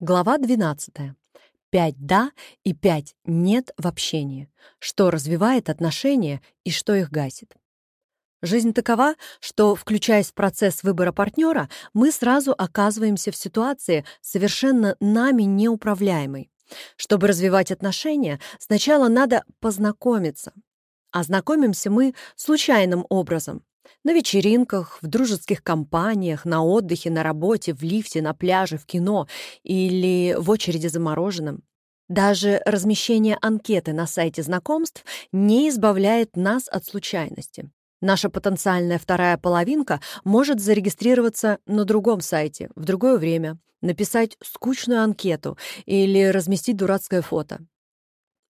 Глава 12. Пять «да» и пять «нет» в общении. Что развивает отношения и что их гасит. Жизнь такова, что, включаясь в процесс выбора партнера, мы сразу оказываемся в ситуации совершенно нами неуправляемой. Чтобы развивать отношения, сначала надо познакомиться. А знакомимся мы случайным образом, на вечеринках, в дружеских компаниях, на отдыхе, на работе, в лифте, на пляже, в кино или в очереди за мороженым. Даже размещение анкеты на сайте знакомств не избавляет нас от случайности. Наша потенциальная вторая половинка может зарегистрироваться на другом сайте в другое время, написать скучную анкету или разместить дурацкое фото.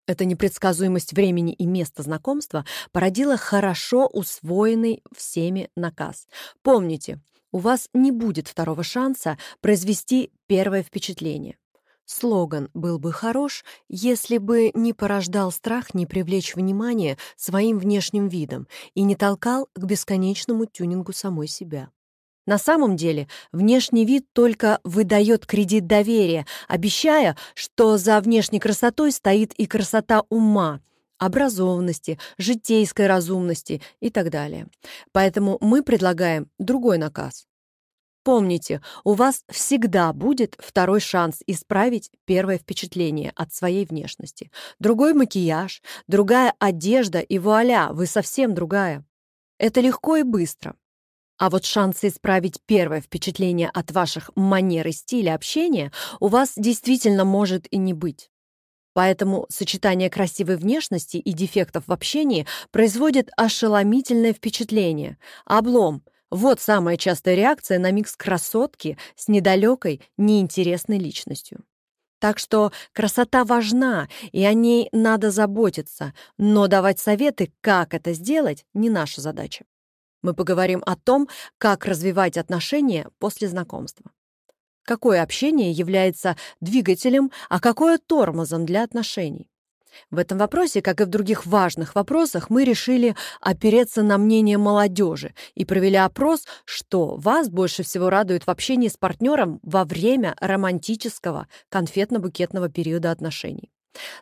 Эта непредсказуемость времени и места знакомства породила хорошо усвоенный всеми наказ. Помните, у вас не будет второго шанса произвести первое впечатление. Слоган был бы хорош, если бы не порождал страх не привлечь внимание своим внешним видом и не толкал к бесконечному тюнингу самой себя. На самом деле, внешний вид только выдает кредит доверия, обещая, что за внешней красотой стоит и красота ума, образованности, житейской разумности и так далее. Поэтому мы предлагаем другой наказ. Помните, у вас всегда будет второй шанс исправить первое впечатление от своей внешности. Другой макияж, другая одежда и вуаля, вы совсем другая. Это легко и быстро. А вот шансы исправить первое впечатление от ваших манер и стиля общения у вас действительно может и не быть. Поэтому сочетание красивой внешности и дефектов в общении производит ошеломительное впечатление. Облом — вот самая частая реакция на микс красотки с недалекой, неинтересной личностью. Так что красота важна, и о ней надо заботиться, но давать советы, как это сделать, не наша задача. Мы поговорим о том, как развивать отношения после знакомства. Какое общение является двигателем, а какое тормозом для отношений. В этом вопросе, как и в других важных вопросах, мы решили опереться на мнение молодежи и провели опрос, что вас больше всего радует в общении с партнером во время романтического конфетно-букетного периода отношений.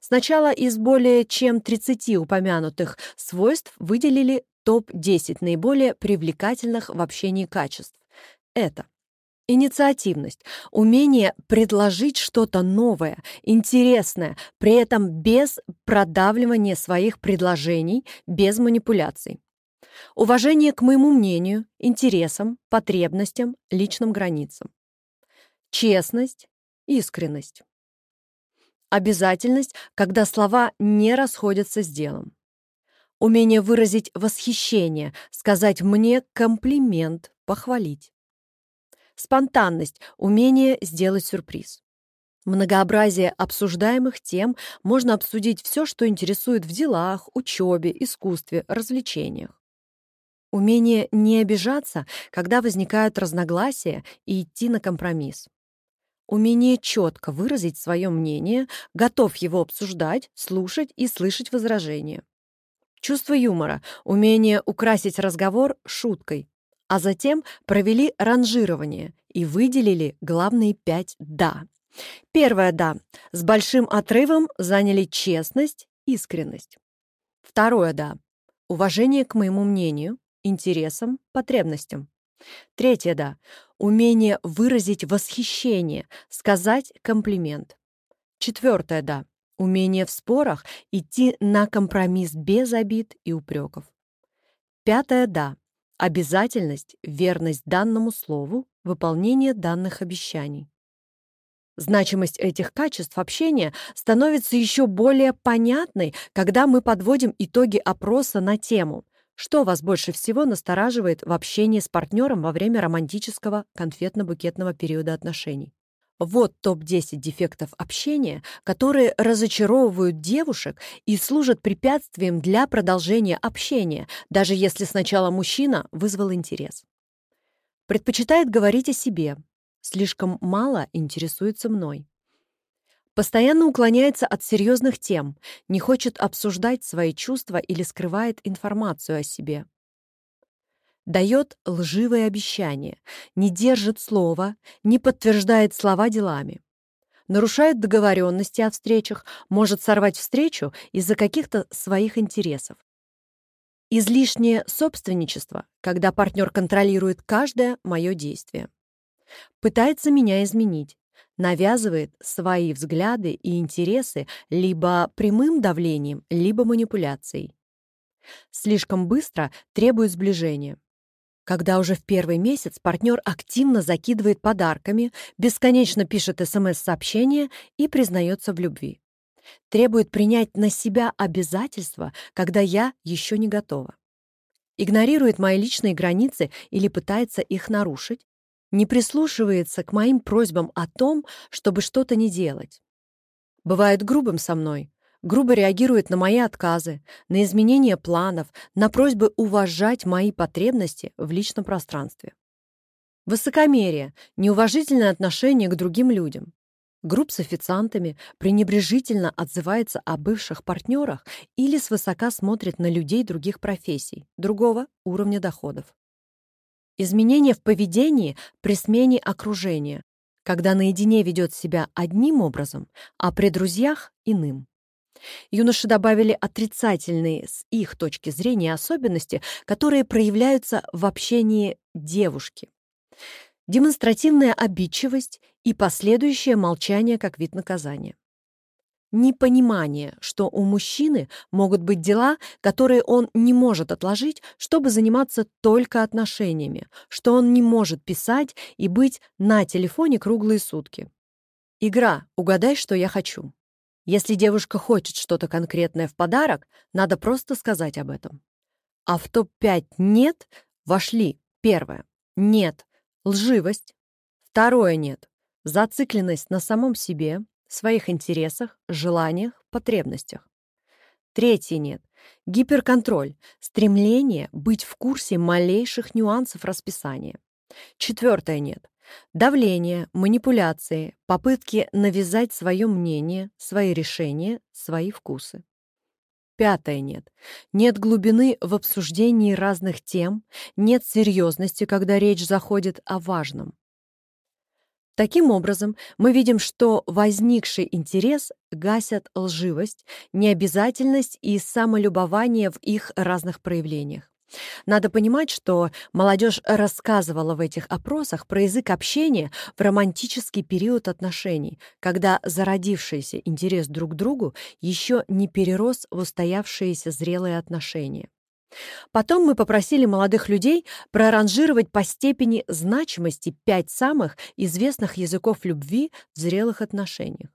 Сначала из более чем 30 упомянутых свойств выделили топ-10 наиболее привлекательных в общении качеств. Это Инициативность, умение предложить что-то новое, интересное, при этом без продавливания своих предложений, без манипуляций. Уважение к моему мнению, интересам, потребностям, личным границам. Честность, искренность. Обязательность, когда слова не расходятся с делом умение выразить восхищение, сказать мне комплимент, похвалить. Спонтанность, умение сделать сюрприз. Многообразие обсуждаемых тем можно обсудить все, что интересует в делах, учебе, искусстве, развлечениях. Умение не обижаться, когда возникают разногласия, и идти на компромисс. Умение четко выразить свое мнение, готов его обсуждать, слушать и слышать возражения. Чувство юмора, умение украсить разговор шуткой. А затем провели ранжирование и выделили главные пять «да». Первое «да» с большим отрывом заняли честность, искренность. Второе «да» — уважение к моему мнению, интересам, потребностям. Третье «да» — умение выразить восхищение, сказать комплимент. Четвертое «да» Умение в спорах идти на компромисс без обид и упреков. Пятое «да». Обязательность, верность данному слову, выполнение данных обещаний. Значимость этих качеств общения становится еще более понятной, когда мы подводим итоги опроса на тему «Что вас больше всего настораживает в общении с партнером во время романтического конфетно-букетного периода отношений?» Вот топ-10 дефектов общения, которые разочаровывают девушек и служат препятствием для продолжения общения, даже если сначала мужчина вызвал интерес. Предпочитает говорить о себе. Слишком мало интересуется мной. Постоянно уклоняется от серьезных тем, не хочет обсуждать свои чувства или скрывает информацию о себе дает лживые обещания, не держит слова, не подтверждает слова делами. нарушает договоренности о встречах, может сорвать встречу из-за каких-то своих интересов. Излишнее собственничество, когда партнер контролирует каждое мое действие. Пытается меня изменить, навязывает свои взгляды и интересы либо прямым давлением, либо манипуляцией. Слишком быстро требует сближения. Когда уже в первый месяц партнер активно закидывает подарками, бесконечно пишет СМС-сообщения и признается в любви. Требует принять на себя обязательства, когда я еще не готова. Игнорирует мои личные границы или пытается их нарушить. Не прислушивается к моим просьбам о том, чтобы что-то не делать. Бывает грубым со мной, грубо реагирует на мои отказы, на изменение планов, на просьбы уважать мои потребности в личном пространстве. Высокомерие, неуважительное отношение к другим людям. Групп с официантами пренебрежительно отзывается о бывших партнерах или свысока смотрит на людей других профессий, другого уровня доходов. Изменения в поведении при смене окружения, когда наедине ведет себя одним образом, а при друзьях — иным. Юноши добавили отрицательные с их точки зрения особенности, которые проявляются в общении девушки. Демонстративная обидчивость и последующее молчание как вид наказания. Непонимание, что у мужчины могут быть дела, которые он не может отложить, чтобы заниматься только отношениями, что он не может писать и быть на телефоне круглые сутки. Игра «Угадай, что я хочу». Если девушка хочет что-то конкретное в подарок, надо просто сказать об этом. А в топ-5 «нет» вошли первое — «нет», лживость, второе «нет», зацикленность на самом себе, своих интересах, желаниях, потребностях. Третье «нет» — гиперконтроль, стремление быть в курсе малейших нюансов расписания. Четвертое «нет» Давление, манипуляции, попытки навязать свое мнение, свои решения, свои вкусы. Пятое нет. Нет глубины в обсуждении разных тем, нет серьезности, когда речь заходит о важном. Таким образом, мы видим, что возникший интерес гасят лживость, необязательность и самолюбование в их разных проявлениях. Надо понимать, что молодежь рассказывала в этих опросах про язык общения в романтический период отношений, когда зародившийся интерес друг к другу еще не перерос в устоявшиеся зрелые отношения. Потом мы попросили молодых людей проранжировать по степени значимости пять самых известных языков любви в зрелых отношениях.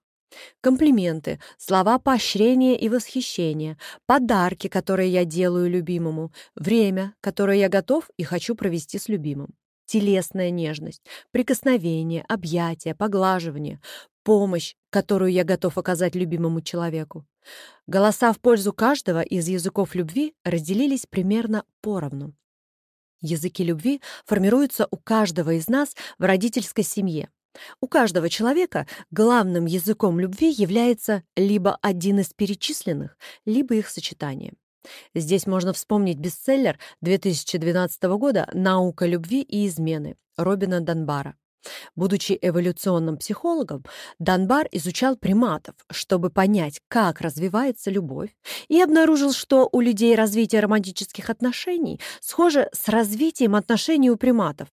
Комплименты, слова поощрения и восхищения, подарки, которые я делаю любимому, время, которое я готов и хочу провести с любимым, телесная нежность, прикосновение, объятия, поглаживание, помощь, которую я готов оказать любимому человеку. Голоса в пользу каждого из языков любви разделились примерно поровну. Языки любви формируются у каждого из нас в родительской семье. У каждого человека главным языком любви является либо один из перечисленных, либо их сочетание. Здесь можно вспомнить бестселлер 2012 года «Наука любви и измены» Робина Данбара. Будучи эволюционным психологом, Данбар изучал приматов, чтобы понять, как развивается любовь, и обнаружил, что у людей развитие романтических отношений схоже с развитием отношений у приматов,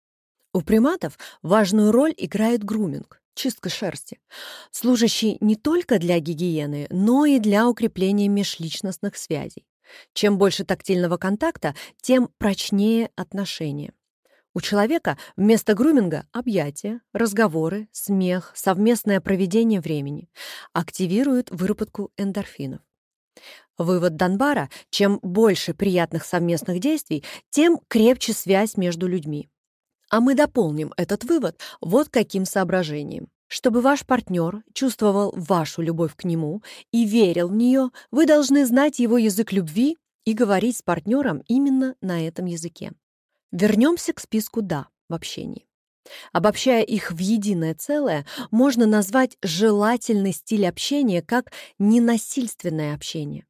у приматов важную роль играет груминг, чистка шерсти, служащий не только для гигиены, но и для укрепления межличностных связей. Чем больше тактильного контакта, тем прочнее отношения. У человека вместо груминга – объятия, разговоры, смех, совместное проведение времени. Активируют выработку эндорфинов. Вывод Донбара – чем больше приятных совместных действий, тем крепче связь между людьми. А мы дополним этот вывод вот каким соображением. Чтобы ваш партнер чувствовал вашу любовь к нему и верил в нее, вы должны знать его язык любви и говорить с партнером именно на этом языке. Вернемся к списку «да» в общении. Обобщая их в единое целое, можно назвать желательный стиль общения как ненасильственное общение.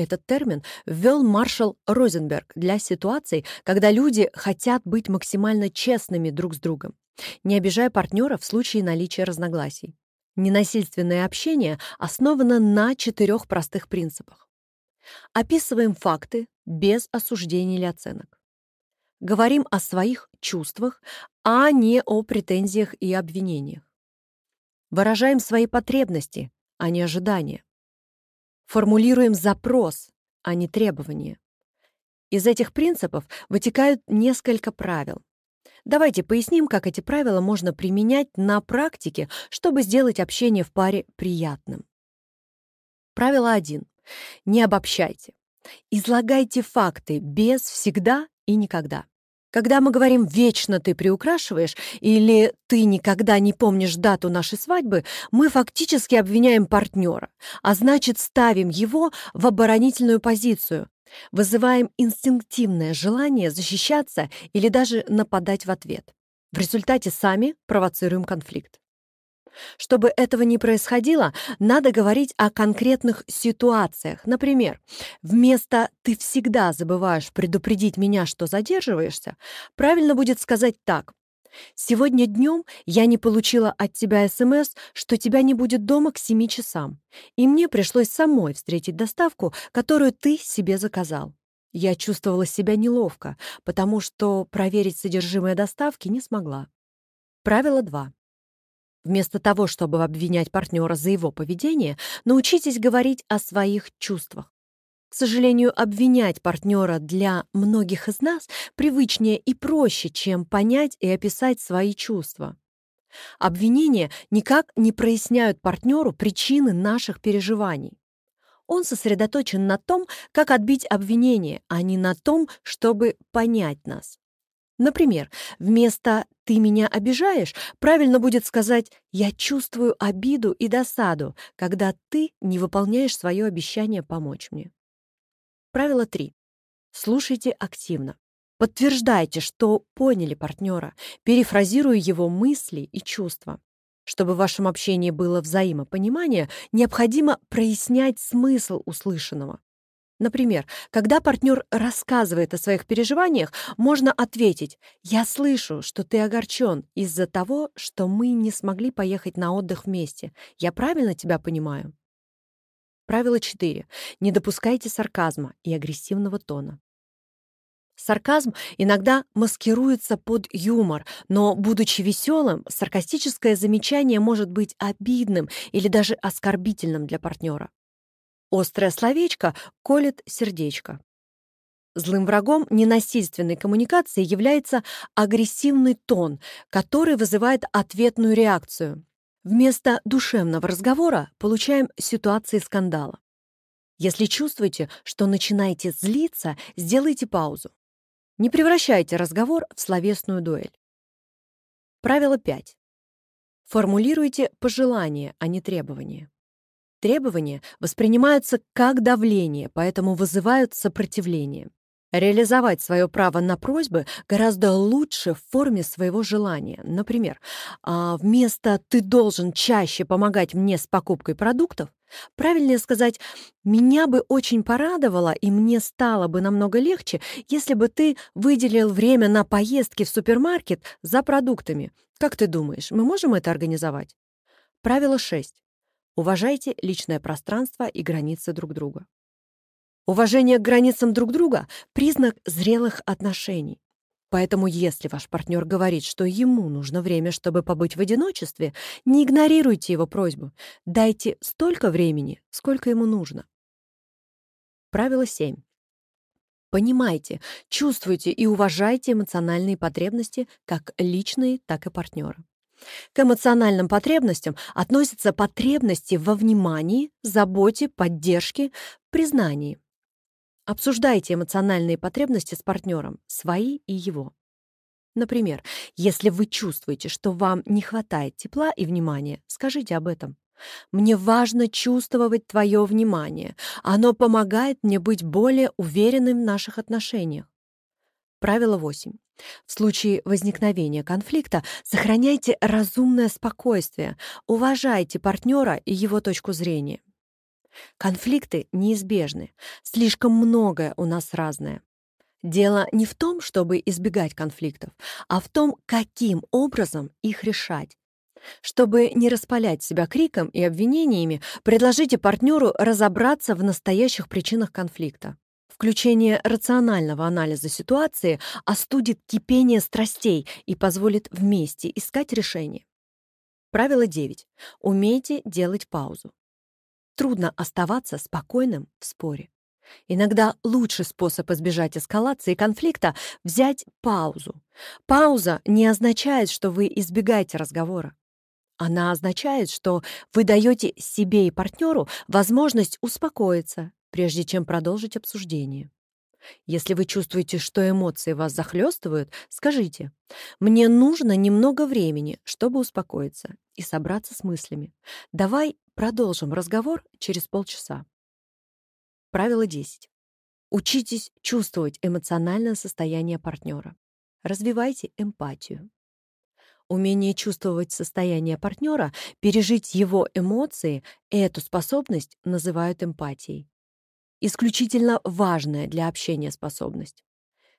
Этот термин ввел маршал Розенберг для ситуаций, когда люди хотят быть максимально честными друг с другом, не обижая партнера в случае наличия разногласий. Ненасильственное общение основано на четырех простых принципах. Описываем факты без осуждений или оценок. Говорим о своих чувствах, а не о претензиях и обвинениях. Выражаем свои потребности, а не ожидания. Формулируем запрос, а не требования. Из этих принципов вытекают несколько правил. Давайте поясним, как эти правила можно применять на практике, чтобы сделать общение в паре приятным. Правило 1. Не обобщайте. Излагайте факты без «всегда» и «никогда». Когда мы говорим «вечно ты приукрашиваешь» или «ты никогда не помнишь дату нашей свадьбы», мы фактически обвиняем партнера, а значит ставим его в оборонительную позицию, вызываем инстинктивное желание защищаться или даже нападать в ответ. В результате сами провоцируем конфликт. Чтобы этого не происходило, надо говорить о конкретных ситуациях. Например, вместо «ты всегда забываешь предупредить меня, что задерживаешься», правильно будет сказать так. «Сегодня днем я не получила от тебя СМС, что тебя не будет дома к 7 часам, и мне пришлось самой встретить доставку, которую ты себе заказал. Я чувствовала себя неловко, потому что проверить содержимое доставки не смогла». Правило 2. Вместо того, чтобы обвинять партнера за его поведение, научитесь говорить о своих чувствах. К сожалению, обвинять партнера для многих из нас привычнее и проще, чем понять и описать свои чувства. Обвинения никак не проясняют партнеру причины наших переживаний. Он сосредоточен на том, как отбить обвинение, а не на том, чтобы понять нас. Например, вместо «ты меня обижаешь» правильно будет сказать «я чувствую обиду и досаду, когда ты не выполняешь свое обещание помочь мне». Правило 3. Слушайте активно. Подтверждайте, что поняли партнера, перефразируя его мысли и чувства. Чтобы в вашем общении было взаимопонимание, необходимо прояснять смысл услышанного. Например, когда партнер рассказывает о своих переживаниях, можно ответить «Я слышу, что ты огорчен из-за того, что мы не смогли поехать на отдых вместе. Я правильно тебя понимаю?» Правило 4. Не допускайте сарказма и агрессивного тона. Сарказм иногда маскируется под юмор, но, будучи веселым, саркастическое замечание может быть обидным или даже оскорбительным для партнера. Острое словечко колет сердечко. Злым врагом ненасильственной коммуникации является агрессивный тон, который вызывает ответную реакцию. Вместо душевного разговора получаем ситуации скандала. Если чувствуете, что начинаете злиться, сделайте паузу. Не превращайте разговор в словесную дуэль. Правило 5. Формулируйте пожелания, а не требования. Требования воспринимаются как давление, поэтому вызывают сопротивление. Реализовать свое право на просьбы гораздо лучше в форме своего желания. Например, а, вместо «ты должен чаще помогать мне с покупкой продуктов» правильнее сказать «меня бы очень порадовало и мне стало бы намного легче, если бы ты выделил время на поездки в супермаркет за продуктами. Как ты думаешь, мы можем это организовать?» Правило 6. Уважайте личное пространство и границы друг друга. Уважение к границам друг друга — признак зрелых отношений. Поэтому если ваш партнер говорит, что ему нужно время, чтобы побыть в одиночестве, не игнорируйте его просьбу. Дайте столько времени, сколько ему нужно. Правило 7. Понимайте, чувствуйте и уважайте эмоциональные потребности как личные, так и партнера. К эмоциональным потребностям относятся потребности во внимании, заботе, поддержке, признании. Обсуждайте эмоциональные потребности с партнером, свои и его. Например, если вы чувствуете, что вам не хватает тепла и внимания, скажите об этом. Мне важно чувствовать твое внимание. Оно помогает мне быть более уверенным в наших отношениях. Правило 8. В случае возникновения конфликта сохраняйте разумное спокойствие, уважайте партнера и его точку зрения. Конфликты неизбежны, слишком многое у нас разное. Дело не в том, чтобы избегать конфликтов, а в том, каким образом их решать. Чтобы не распалять себя криком и обвинениями, предложите партнеру разобраться в настоящих причинах конфликта. Включение рационального анализа ситуации остудит кипение страстей и позволит вместе искать решение. Правило 9. Умейте делать паузу. Трудно оставаться спокойным в споре. Иногда лучший способ избежать эскалации конфликта — взять паузу. Пауза не означает, что вы избегаете разговора. Она означает, что вы даете себе и партнеру возможность успокоиться, прежде чем продолжить обсуждение. Если вы чувствуете, что эмоции вас захлестывают, скажите «Мне нужно немного времени, чтобы успокоиться и собраться с мыслями. Давай продолжим разговор через полчаса». Правило 10. Учитесь чувствовать эмоциональное состояние партнера. Развивайте эмпатию. Умение чувствовать состояние партнера, пережить его эмоции, эту способность называют эмпатией. Исключительно важная для общения способность.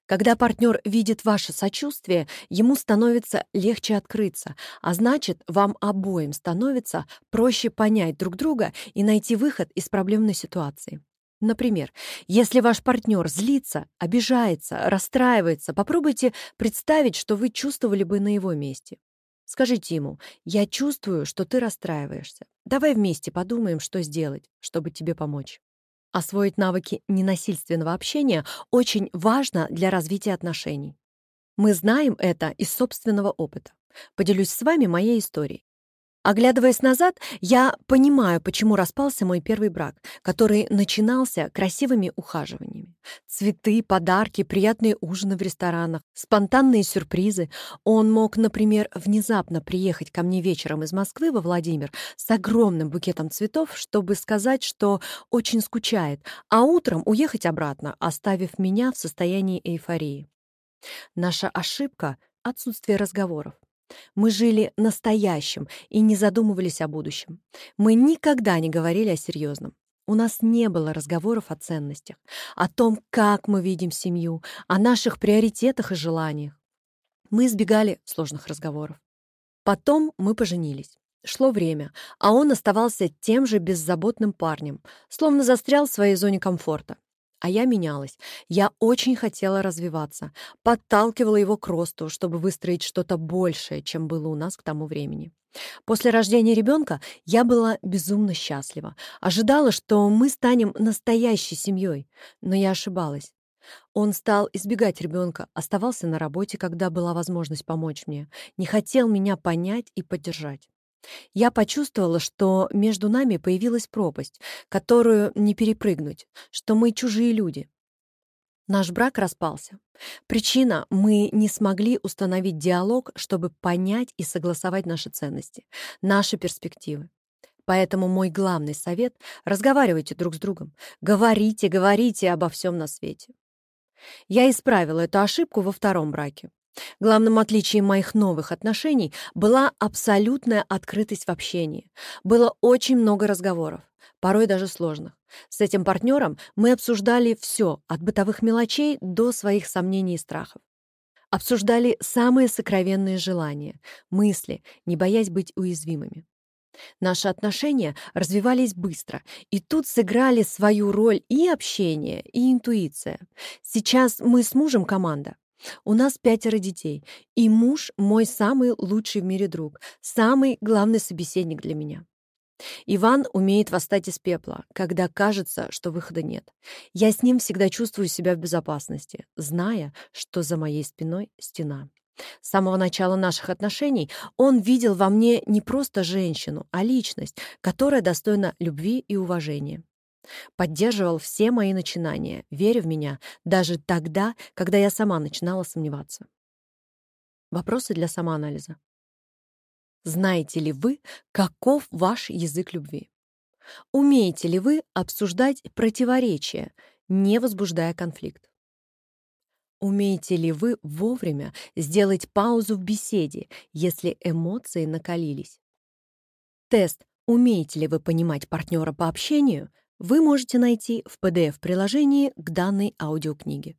Когда партнер видит ваше сочувствие, ему становится легче открыться, а значит, вам обоим становится проще понять друг друга и найти выход из проблемной ситуации. Например, если ваш партнер злится, обижается, расстраивается, попробуйте представить, что вы чувствовали бы на его месте. Скажите ему, я чувствую, что ты расстраиваешься. Давай вместе подумаем, что сделать, чтобы тебе помочь. Освоить навыки ненасильственного общения очень важно для развития отношений. Мы знаем это из собственного опыта. Поделюсь с вами моей историей. Оглядываясь назад, я понимаю, почему распался мой первый брак, который начинался красивыми ухаживаниями. Цветы, подарки, приятные ужины в ресторанах, спонтанные сюрпризы. Он мог, например, внезапно приехать ко мне вечером из Москвы во Владимир с огромным букетом цветов, чтобы сказать, что очень скучает, а утром уехать обратно, оставив меня в состоянии эйфории. Наша ошибка — отсутствие разговоров. Мы жили настоящим и не задумывались о будущем. Мы никогда не говорили о серьезном. У нас не было разговоров о ценностях, о том, как мы видим семью, о наших приоритетах и желаниях. Мы избегали сложных разговоров. Потом мы поженились. Шло время, а он оставался тем же беззаботным парнем, словно застрял в своей зоне комфорта. А я менялась. Я очень хотела развиваться, подталкивала его к росту, чтобы выстроить что-то большее, чем было у нас к тому времени. После рождения ребенка я была безумно счастлива. Ожидала, что мы станем настоящей семьей, но я ошибалась. Он стал избегать ребенка, оставался на работе, когда была возможность помочь мне, не хотел меня понять и поддержать. Я почувствовала, что между нами появилась пропасть, которую не перепрыгнуть, что мы чужие люди. Наш брак распался. Причина — мы не смогли установить диалог, чтобы понять и согласовать наши ценности, наши перспективы. Поэтому мой главный совет — разговаривайте друг с другом. Говорите, говорите обо всем на свете. Я исправила эту ошибку во втором браке. Главным отличием моих новых отношений была абсолютная открытость в общении. Было очень много разговоров, порой даже сложных. С этим партнером мы обсуждали все, от бытовых мелочей до своих сомнений и страхов. Обсуждали самые сокровенные желания, мысли, не боясь быть уязвимыми. Наши отношения развивались быстро, и тут сыграли свою роль и общение, и интуиция. Сейчас мы с мужем команда. У нас пятеро детей, и муж — мой самый лучший в мире друг, самый главный собеседник для меня. Иван умеет восстать из пепла, когда кажется, что выхода нет. Я с ним всегда чувствую себя в безопасности, зная, что за моей спиной стена. С самого начала наших отношений он видел во мне не просто женщину, а личность, которая достойна любви и уважения. Поддерживал все мои начинания, веря в меня, даже тогда, когда я сама начинала сомневаться. Вопросы для самоанализа. Знаете ли вы, каков ваш язык любви? Умеете ли вы обсуждать противоречия, не возбуждая конфликт? Умеете ли вы вовремя сделать паузу в беседе, если эмоции накалились? Тест «Умеете ли вы понимать партнера по общению» вы можете найти в PDF-приложении к данной аудиокниге.